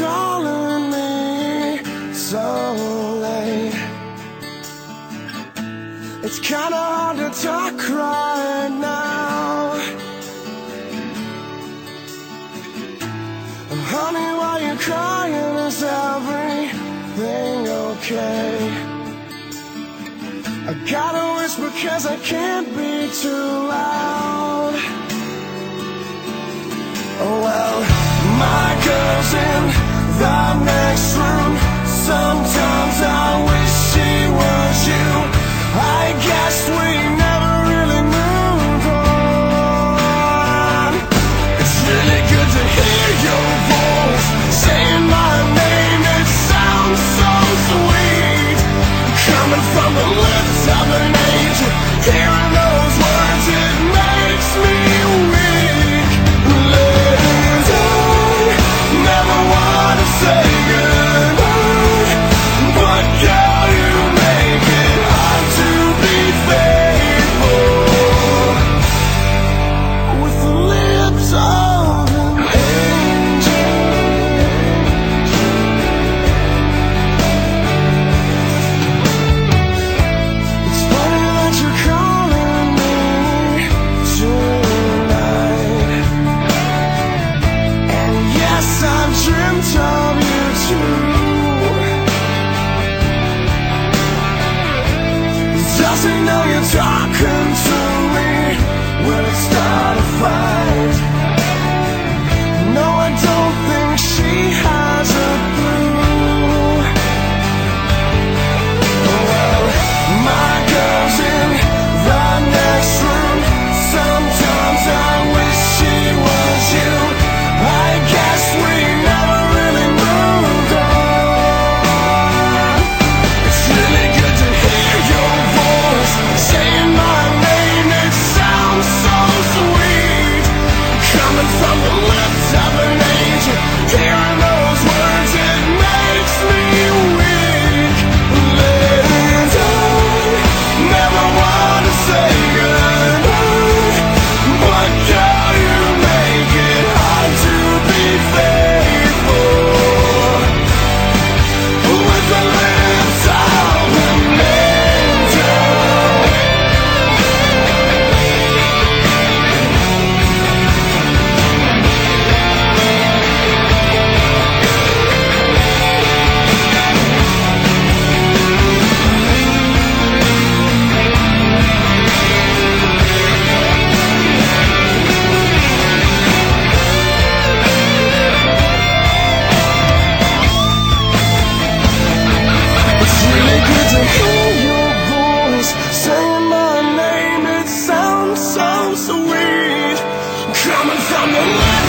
calling me so late It's kinda hard to talk right now oh, Honey, why you crying? Is everything okay? I gotta whisper cause I can't be too loud Oh well, my girl's Yes, I dreamt of you too Doesn't know you're talking to me. When it not a fight? of an angel. Here coming from the